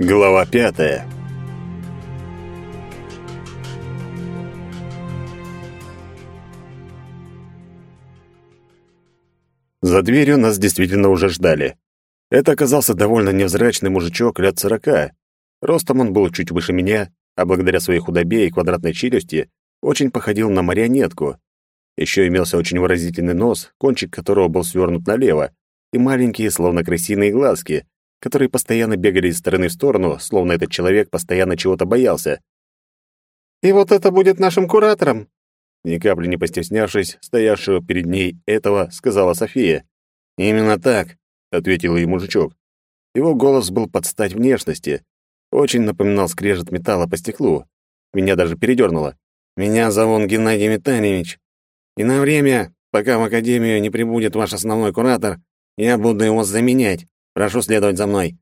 Глава пятая. За дверью нас действительно уже ждали. Это оказался довольно невзрачный мужичок лет сорока. Ростом он был чуть выше меня, а благодаря своей худобе и квадратной челюсти очень походил на марионетку. Еще имелся очень выразительный нос, кончик которого был свернут налево, и маленькие, словно крысиные глазки, которые постоянно бегали из стороны в сторону, словно этот человек постоянно чего-то боялся. «И вот это будет нашим куратором?» Ни капли не постеснявшись, стоявшего перед ней этого, сказала София. «Именно так», — ответил ей мужичок. Его голос был под стать внешности. Очень напоминал скрежет металла по стеклу. Меня даже передернуло. «Меня зовут Геннадий Витальевич. И на время, пока в Академию не прибудет ваш основной куратор, я буду его заменять. Прошу следовать за мной».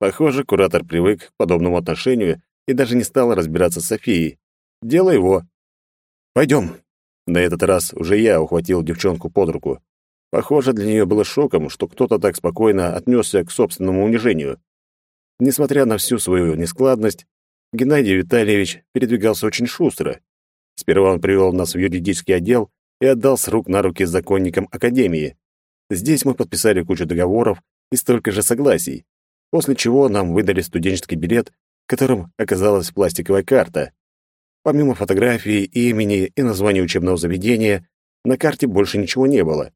Похоже, куратор привык к подобному отношению и даже не стал разбираться с Софией. Дело его. «Пойдем». На этот раз уже я ухватил девчонку под руку. Похоже, для нее было шоком, что кто-то так спокойно отнесся к собственному унижению. Несмотря на всю свою нескладность, Геннадий Витальевич передвигался очень шустро. Сперва он привел нас в юридический отдел и отдал с рук на руки законникам Академии. Здесь мы подписали кучу договоров и столько же согласий, после чего нам выдали студенческий билет, которым оказалась пластиковая карта. Помимо фотографии, имени и названия учебного заведения, на карте больше ничего не было.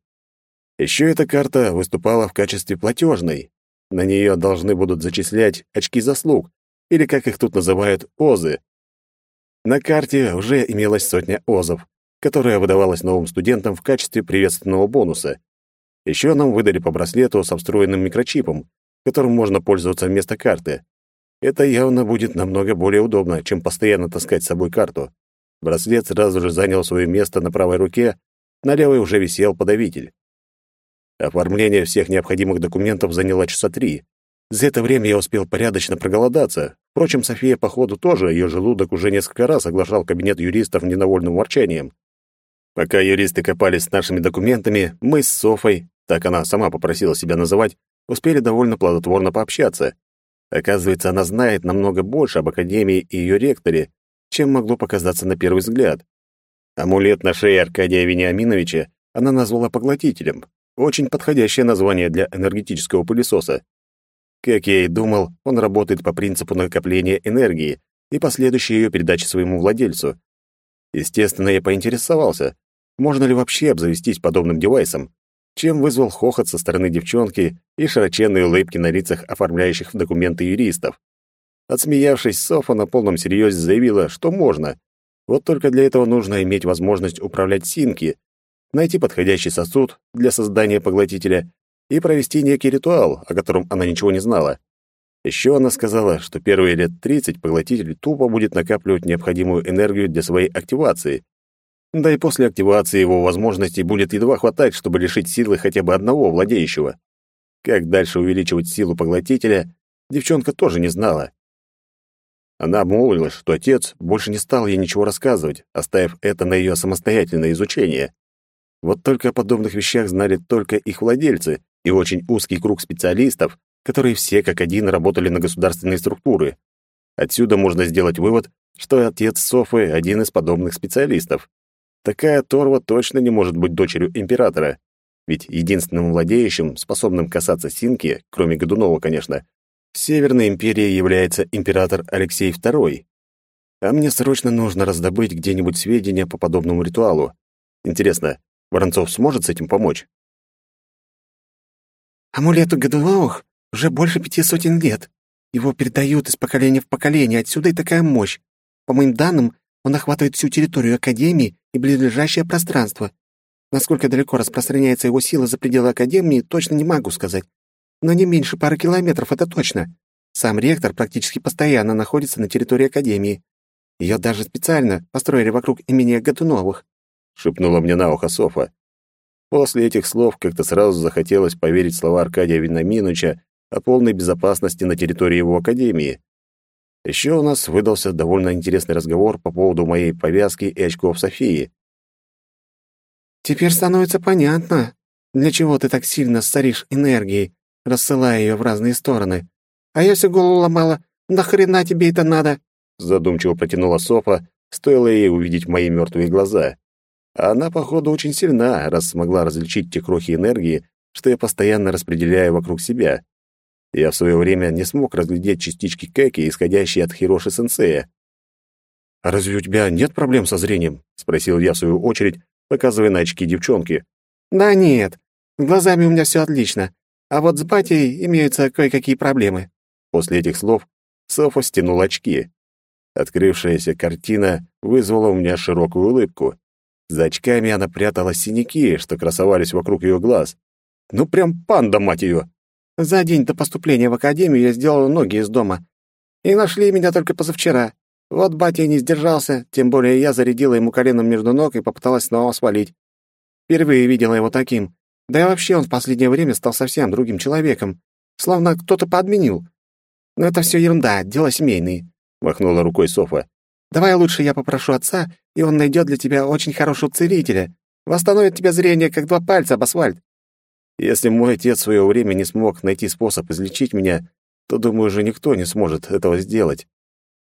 Еще эта карта выступала в качестве платежной. На нее должны будут зачислять очки заслуг, или, как их тут называют, ОЗы. На карте уже имелась сотня ОЗов, которая выдавалась новым студентам в качестве приветственного бонуса. Еще нам выдали по браслету со встроенным микрочипом, которым можно пользоваться вместо карты. Это явно будет намного более удобно, чем постоянно таскать с собой карту. Браслет сразу же занял свое место на правой руке, на левой уже висел подавитель. Оформление всех необходимых документов заняло часа три. За это время я успел порядочно проголодаться. Впрочем, София, походу, тоже, ее желудок уже несколько раз оглашал кабинет юристов недовольным ворчанием. Пока юристы копались с нашими документами, мы с Софой, так она сама попросила себя называть, успели довольно плодотворно пообщаться. Оказывается, она знает намного больше об Академии и ее ректоре, чем могло показаться на первый взгляд. Амулет на шее Аркадия Вениаминовича она назвала поглотителем. Очень подходящее название для энергетического пылесоса. Как я и думал, он работает по принципу накопления энергии и последующей ее передачи своему владельцу. Естественно, я поинтересовался, можно ли вообще обзавестись подобным девайсом, чем вызвал хохот со стороны девчонки и широченные улыбки на лицах оформляющих документы юристов. Отсмеявшись, Софа на полном серьезе заявила, что можно. Вот только для этого нужно иметь возможность управлять синки, найти подходящий сосуд для создания поглотителя и провести некий ритуал, о котором она ничего не знала. Еще она сказала, что первые лет 30 поглотитель тупо будет накапливать необходимую энергию для своей активации. Да и после активации его возможностей будет едва хватать, чтобы лишить силы хотя бы одного владеющего. Как дальше увеличивать силу поглотителя, девчонка тоже не знала. Она обмолвилась, что отец больше не стал ей ничего рассказывать, оставив это на ее самостоятельное изучение. Вот только о подобных вещах знали только их владельцы и очень узкий круг специалистов, которые все как один работали на государственные структуры. Отсюда можно сделать вывод, что отец Софы один из подобных специалистов. Такая Торва точно не может быть дочерью императора, ведь единственным владеющим, способным касаться Синки, кроме Годунова, конечно, в Северной империи является император Алексей II. А мне срочно нужно раздобыть где-нибудь сведения по подобному ритуалу. Интересно, Воронцов сможет с этим помочь? Амулету Годуновых уже больше пяти сотен лет. Его передают из поколения в поколение, отсюда и такая мощь. По моим данным, он охватывает всю территорию Академии и близлежащее пространство. Насколько далеко распространяется его сила за пределы Академии, точно не могу сказать. Но не меньше пары километров, это точно. Сам ректор практически постоянно находится на территории Академии. Ее даже специально построили вокруг имени Годуновых. — шепнула мне на ухо Софа. После этих слов как-то сразу захотелось поверить слова Аркадия Виноминовича о полной безопасности на территории его академии. Еще у нас выдался довольно интересный разговор по поводу моей повязки и очков Софии. «Теперь становится понятно, для чего ты так сильно соришь энергией, рассылая ее в разные стороны. А я всю голову ломала. Нахрена тебе это надо?» Задумчиво протянула Софа, стоило ей увидеть мои мертвые глаза. А она, походу, очень сильна, раз смогла различить те крохи энергии, что я постоянно распределяю вокруг себя. Я в свое время не смог разглядеть частички Кэки, исходящие от Хироши-сенсея. «А разве у тебя нет проблем со зрением?» — спросил я в свою очередь, показывая на очки девчонки. «Да нет, глазами у меня все отлично, а вот с батей имеются кое-какие проблемы». После этих слов Софа стянул очки. Открывшаяся картина вызвала у меня широкую улыбку. За очками она прятала синяки, что красовались вокруг ее глаз. Ну, прям панда, мать ее! За день до поступления в академию я сделала ноги из дома. И нашли меня только позавчера. Вот батя не сдержался, тем более я зарядила ему коленом между ног и попыталась снова свалить. Впервые видела его таким. Да и вообще он в последнее время стал совсем другим человеком. Словно кто-то подменил. Но это все ерунда, дело семейные. Махнула рукой Софа. Давай лучше я попрошу отца, и он найдет для тебя очень хорошего целителя. Восстановит тебе зрение, как два пальца об асфальт. Если мой отец в свое время не смог найти способ излечить меня, то, думаю, уже никто не сможет этого сделать.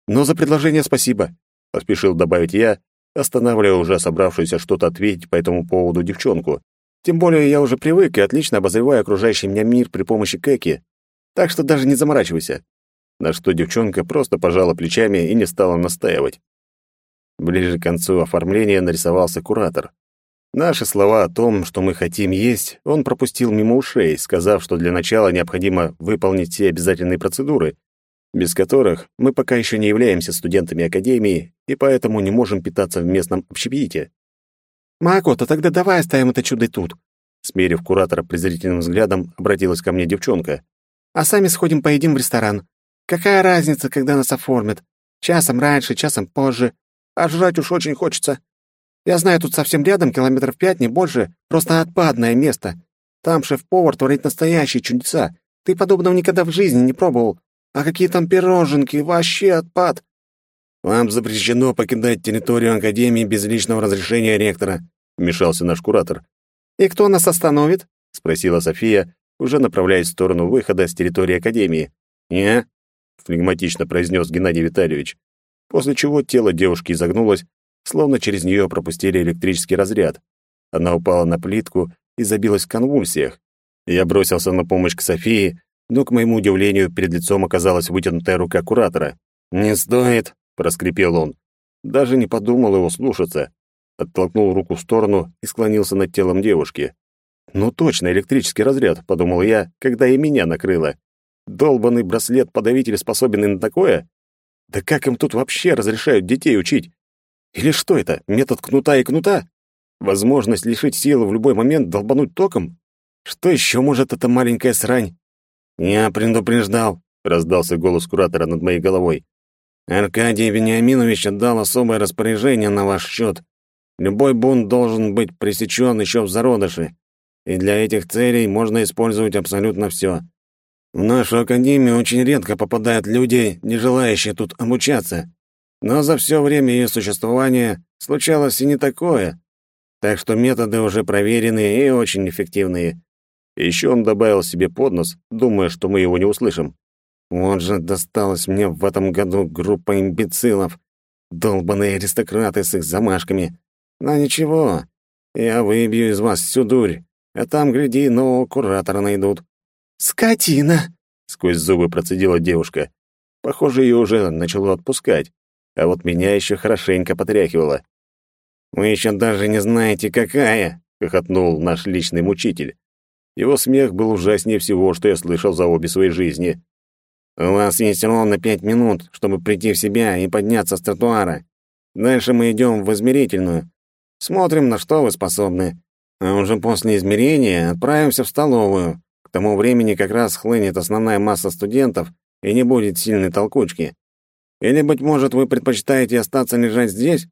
Но за предложение спасибо, — поспешил добавить я, останавливая уже собравшуюся что-то ответить по этому поводу девчонку. Тем более я уже привык и отлично обозреваю окружающий меня мир при помощи Кэки, так что даже не заморачивайся. На что девчонка просто пожала плечами и не стала настаивать. Ближе к концу оформления нарисовался куратор. Наши слова о том, что мы хотим есть, он пропустил мимо ушей, сказав, что для начала необходимо выполнить все обязательные процедуры, без которых мы пока еще не являемся студентами академии и поэтому не можем питаться в местном общепите. «Макото, тогда давай оставим это чудо тут», смерив куратора презрительным взглядом, обратилась ко мне девчонка. «А сами сходим поедим в ресторан. Какая разница, когда нас оформят? Часом раньше, часом позже. А жрать уж очень хочется. Я знаю, тут совсем рядом, километров пять, не больше, просто отпадное место. Там шеф-повар творит настоящие чудеса. Ты подобного никогда в жизни не пробовал. А какие там пироженки, вообще отпад. Вам запрещено покидать территорию Академии без личного разрешения ректора, вмешался наш куратор. И кто нас остановит? спросила София, уже направляясь в сторону выхода с территории Академии. «Я?» — флегматично произнес Геннадий Витальевич, после чего тело девушки изогнулось, словно через нее пропустили электрический разряд. Она упала на плитку и забилась в конвульсиях. Я бросился на помощь к Софии, но, к моему удивлению, перед лицом оказалась вытянутая рука куратора. «Не стоит!» — проскрипел он. Даже не подумал его слушаться. Оттолкнул руку в сторону и склонился над телом девушки. «Ну точно, электрический разряд», — подумал я, когда и меня накрыло. «Долбанный браслет-подавитель способен на такое? Да как им тут вообще разрешают детей учить? Или что это, метод кнута и кнута? Возможность лишить силы в любой момент долбануть током? Что еще может эта маленькая срань? Я предупреждал, раздался голос куратора над моей головой. Аркадий Вениаминович отдал особое распоряжение на ваш счет. Любой бунт должен быть пресечен еще в зародыше, и для этих целей можно использовать абсолютно все. В нашу академию очень редко попадают люди, не желающие тут обучаться. Но за все время ее существования случалось и не такое. Так что методы уже проверенные и очень эффективные. Еще он добавил себе под нос, думая, что мы его не услышим. Вот же досталась мне в этом году группа имбецилов. Долбаные аристократы с их замашками. Но ничего, я выбью из вас всю дурь, а там, гляди, нового куратора найдут. «Скотина!» — сквозь зубы процедила девушка. Похоже, ее уже начало отпускать а вот меня еще хорошенько потряхивало. «Вы еще даже не знаете, какая!» — хохотнул наш личный мучитель. Его смех был ужаснее всего, что я слышал за обе свои жизни. «У вас есть ровно пять минут, чтобы прийти в себя и подняться с тротуара. Дальше мы идем в измерительную. Смотрим, на что вы способны. А уже после измерения отправимся в столовую. К тому времени как раз хлынет основная масса студентов и не будет сильной толкучки. Или, быть может, вы предпочитаете остаться лежать здесь?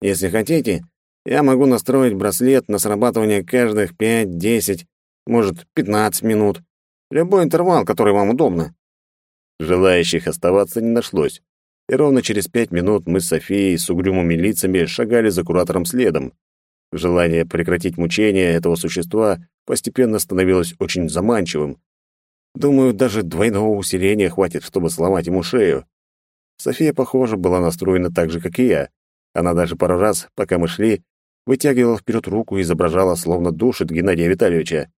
Если хотите, я могу настроить браслет на срабатывание каждых 5, 10, может, 15 минут. Любой интервал, который вам удобно. Желающих оставаться не нашлось. И ровно через пять минут мы с Софией с угрюмыми лицами шагали за куратором следом. Желание прекратить мучения этого существа постепенно становилось очень заманчивым. Думаю, даже двойного усиления хватит, чтобы сломать ему шею. София, похоже, была настроена так же, как и я. Она даже пару раз, пока мы шли, вытягивала вперед руку и изображала, словно душит Геннадия Витальевича.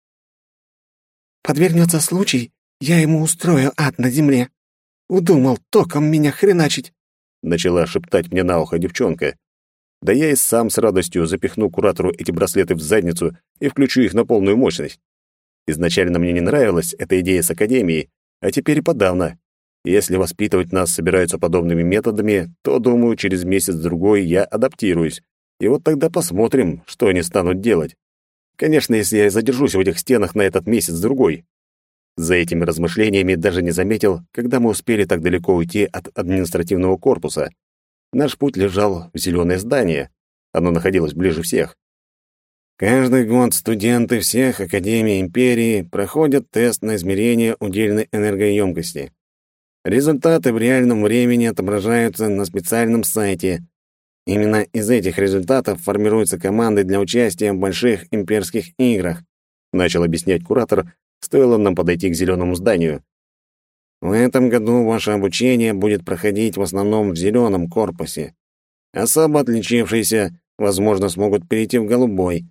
«Подвернется случай, я ему устрою ад на земле. Удумал током меня хреначить!» Начала шептать мне на ухо девчонка. Да я и сам с радостью запихну куратору эти браслеты в задницу и включу их на полную мощность. Изначально мне не нравилась эта идея с Академией, а теперь и подавно. Если воспитывать нас собираются подобными методами, то, думаю, через месяц-другой я адаптируюсь. И вот тогда посмотрим, что они станут делать. Конечно, если я задержусь в этих стенах на этот месяц-другой. За этими размышлениями даже не заметил, когда мы успели так далеко уйти от административного корпуса. Наш путь лежал в зеленое здание. Оно находилось ближе всех. Каждый год студенты всех академий империи проходят тест на измерение удельной энергоемкости. Результаты в реальном времени отображаются на специальном сайте. Именно из этих результатов формируются команды для участия в больших имперских играх, начал объяснять куратор, стоило нам подойти к зеленому зданию. В этом году ваше обучение будет проходить в основном в зеленом корпусе. Особо отличившиеся, возможно, смогут перейти в голубой,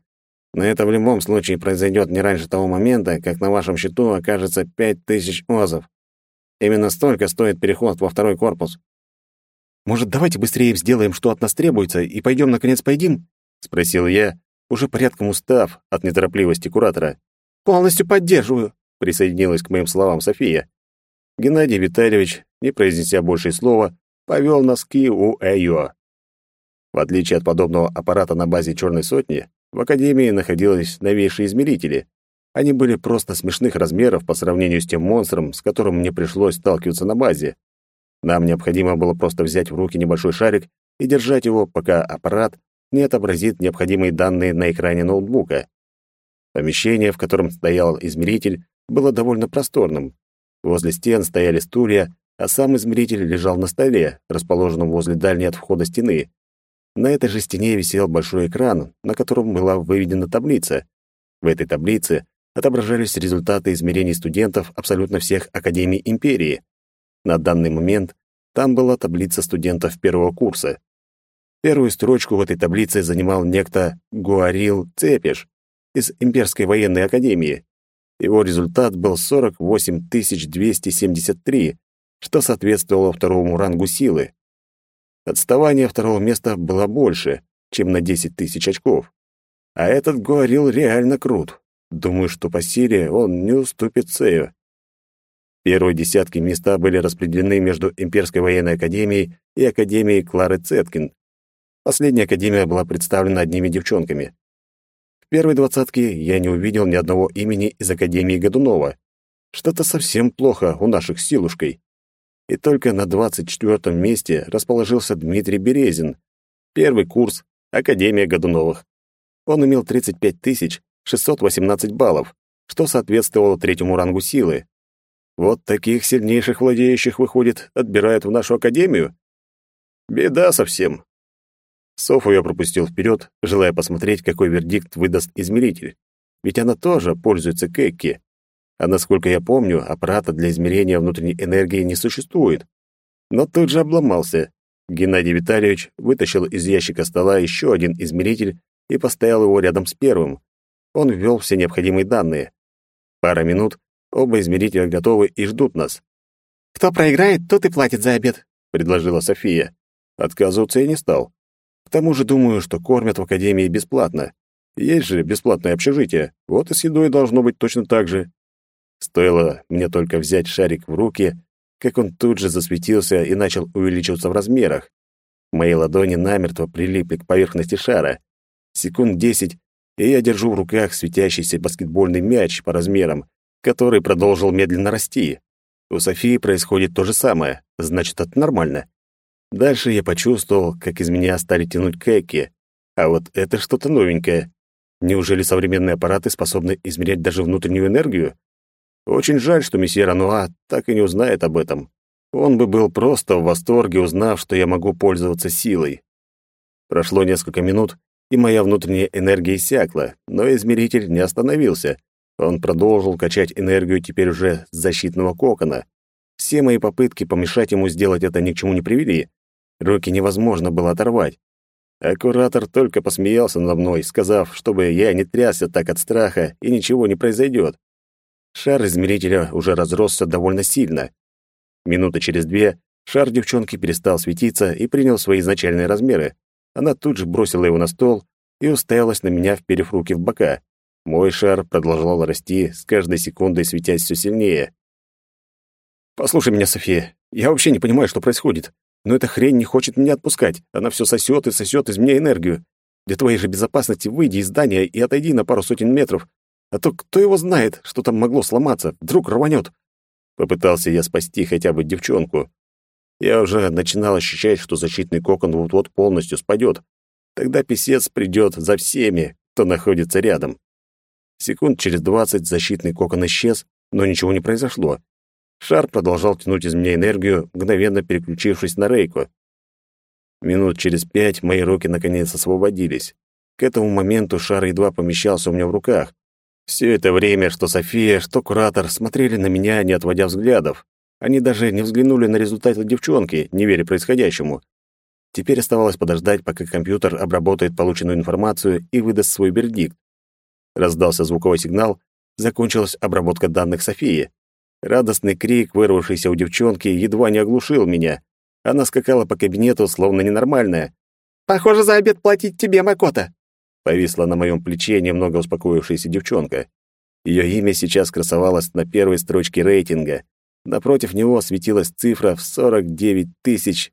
но это в любом случае произойдет не раньше того момента, как на вашем счету окажется пять тысяч озов. Именно столько стоит переход во второй корпус. «Может, давайте быстрее сделаем, что от нас требуется, и пойдем, наконец, поедим?» — спросил я, уже порядком устав от неторопливости куратора. «Полностью поддерживаю», — присоединилась к моим словам София. Геннадий Витальевич, не произнеся больше слова, повел нас к Иу-Эйо. В отличие от подобного аппарата на базе «Черной сотни», в Академии находились новейшие измерители. Они были просто смешных размеров по сравнению с тем монстром, с которым мне пришлось сталкиваться на базе. Нам необходимо было просто взять в руки небольшой шарик и держать его, пока аппарат не отобразит необходимые данные на экране ноутбука. Помещение, в котором стоял измеритель, было довольно просторным. Возле стен стояли стулья, а сам измеритель лежал на столе, расположенном возле дальней от входа стены. На этой же стене висел большой экран, на котором была выведена таблица. В этой таблице отображались результаты измерений студентов абсолютно всех академий империи. На данный момент там была таблица студентов первого курса. Первую строчку в этой таблице занимал некто Гуарил Цепиш из Имперской военной академии. Его результат был 48 273, что соответствовало второму рангу силы. Отставание второго места было больше, чем на 10 тысяч очков. А этот говорил реально крут. Думаю, что по силе он не уступит Сею. Первые десятки места были распределены между Имперской военной академией и Академией Клары Цеткин. Последняя академия была представлена одними девчонками. В первой двадцатке я не увидел ни одного имени из Академии Годунова. Что-то совсем плохо у наших силушкой и только на 24 месте расположился Дмитрий Березин, первый курс Академия Годуновых. Он имел 35 618 баллов, что соответствовало третьему рангу силы. Вот таких сильнейших владеющих, выходит, отбирают в нашу академию? Беда совсем. Софу я пропустил вперед, желая посмотреть, какой вердикт выдаст измеритель. Ведь она тоже пользуется Кэкки. А насколько я помню, аппарата для измерения внутренней энергии не существует. Но тут же обломался. Геннадий Витальевич вытащил из ящика стола еще один измеритель и поставил его рядом с первым. Он ввел все необходимые данные. Пара минут, оба измерителя готовы и ждут нас. «Кто проиграет, тот и платит за обед», — предложила София. Отказываться я не стал. К тому же думаю, что кормят в академии бесплатно. Есть же бесплатное общежитие, вот и с едой должно быть точно так же. Стоило мне только взять шарик в руки, как он тут же засветился и начал увеличиваться в размерах. Мои ладони намертво прилипли к поверхности шара. Секунд десять, и я держу в руках светящийся баскетбольный мяч по размерам, который продолжил медленно расти. У Софии происходит то же самое, значит, это нормально. Дальше я почувствовал, как из меня стали тянуть кэки, а вот это что-то новенькое. Неужели современные аппараты способны измерять даже внутреннюю энергию? Очень жаль, что месье Рануа так и не узнает об этом. Он бы был просто в восторге, узнав, что я могу пользоваться силой. Прошло несколько минут, и моя внутренняя энергия иссякла, но измеритель не остановился. Он продолжил качать энергию теперь уже с защитного кокона. Все мои попытки помешать ему сделать это ни к чему не привели. Руки невозможно было оторвать. А куратор только посмеялся надо мной, сказав, чтобы я не трясся так от страха и ничего не произойдет. Шар измерителя уже разросся довольно сильно. Минуты через две шар девчонки перестал светиться и принял свои изначальные размеры. Она тут же бросила его на стол и уставилась на меня, вперев руки в бока. Мой шар продолжал расти, с каждой секундой светясь все сильнее. «Послушай меня, София, я вообще не понимаю, что происходит. Но эта хрень не хочет меня отпускать. Она все сосет и сосет из меня энергию. Для твоей же безопасности выйди из здания и отойди на пару сотен метров. А то кто его знает, что там могло сломаться. Вдруг рванет. Попытался я спасти хотя бы девчонку. Я уже начинал ощущать, что защитный кокон вот-вот полностью спадет. Тогда писец придет за всеми, кто находится рядом. Секунд через двадцать защитный кокон исчез, но ничего не произошло. Шар продолжал тянуть из меня энергию, мгновенно переключившись на рейку. Минут через пять мои руки наконец освободились. К этому моменту шар едва помещался у меня в руках. Все это время, что София, что куратор смотрели на меня, не отводя взглядов. Они даже не взглянули на результаты девчонки, не веря происходящему. Теперь оставалось подождать, пока компьютер обработает полученную информацию и выдаст свой вердикт. Раздался звуковой сигнал, закончилась обработка данных Софии. Радостный крик, вырвавшийся у девчонки, едва не оглушил меня. Она скакала по кабинету, словно ненормальная. «Похоже, за обед платить тебе, Макота!» Повисла на моем плече немного успокоившаяся девчонка. Ее имя сейчас красовалось на первой строчке рейтинга. Напротив него светилась цифра в 49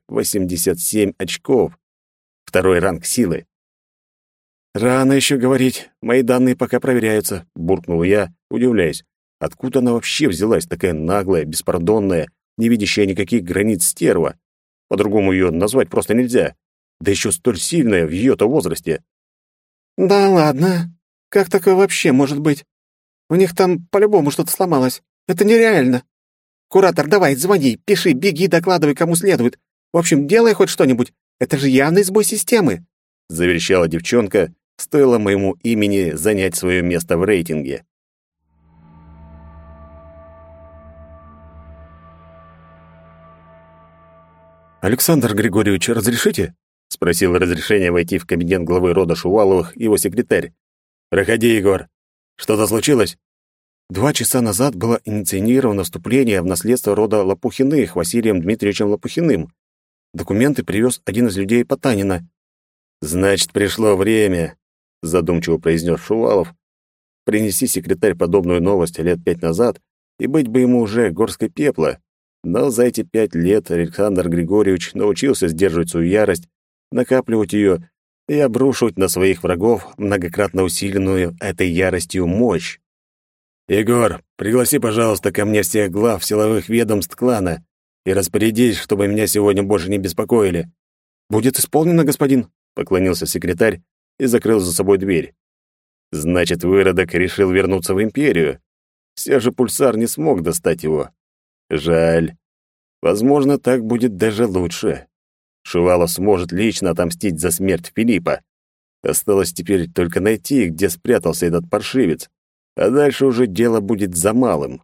087 очков. Второй ранг силы. «Рано еще говорить, мои данные пока проверяются», — буркнул я, удивляясь. Откуда она вообще взялась, такая наглая, беспардонная, не видящая никаких границ стерва? По-другому ее назвать просто нельзя. Да еще столь сильная в ее-то возрасте. «Да ладно. Как такое вообще может быть? У них там по-любому что-то сломалось. Это нереально. Куратор, давай, звони, пиши, беги, докладывай, кому следует. В общем, делай хоть что-нибудь. Это же явный сбой системы», — заверещала девчонка, стоило моему имени занять свое место в рейтинге. «Александр Григорьевич, разрешите?» — спросил разрешение войти в кабинет главы рода Шуваловых его секретарь. «Проходи, Егор. Что-то случилось?» Два часа назад было инициировано вступление в наследство рода Лопухиных Василием Дмитриевичем Лопухиным. Документы привез один из людей Потанина. «Значит, пришло время», — задумчиво произнес Шувалов. «Принеси секретарь подобную новость лет пять назад, и быть бы ему уже горской пепла, но за эти пять лет Александр Григорьевич научился сдерживать свою ярость, накапливать ее и обрушивать на своих врагов многократно усиленную этой яростью мощь. «Егор, пригласи, пожалуйста, ко мне всех глав силовых ведомств клана и распорядись, чтобы меня сегодня больше не беспокоили». «Будет исполнено, господин», — поклонился секретарь и закрыл за собой дверь. «Значит, выродок решил вернуться в Империю. Же пульсар не смог достать его. Жаль. Возможно, так будет даже лучше. Шувалов сможет лично отомстить за смерть Филиппа. Осталось теперь только найти, где спрятался этот паршивец. А дальше уже дело будет за малым.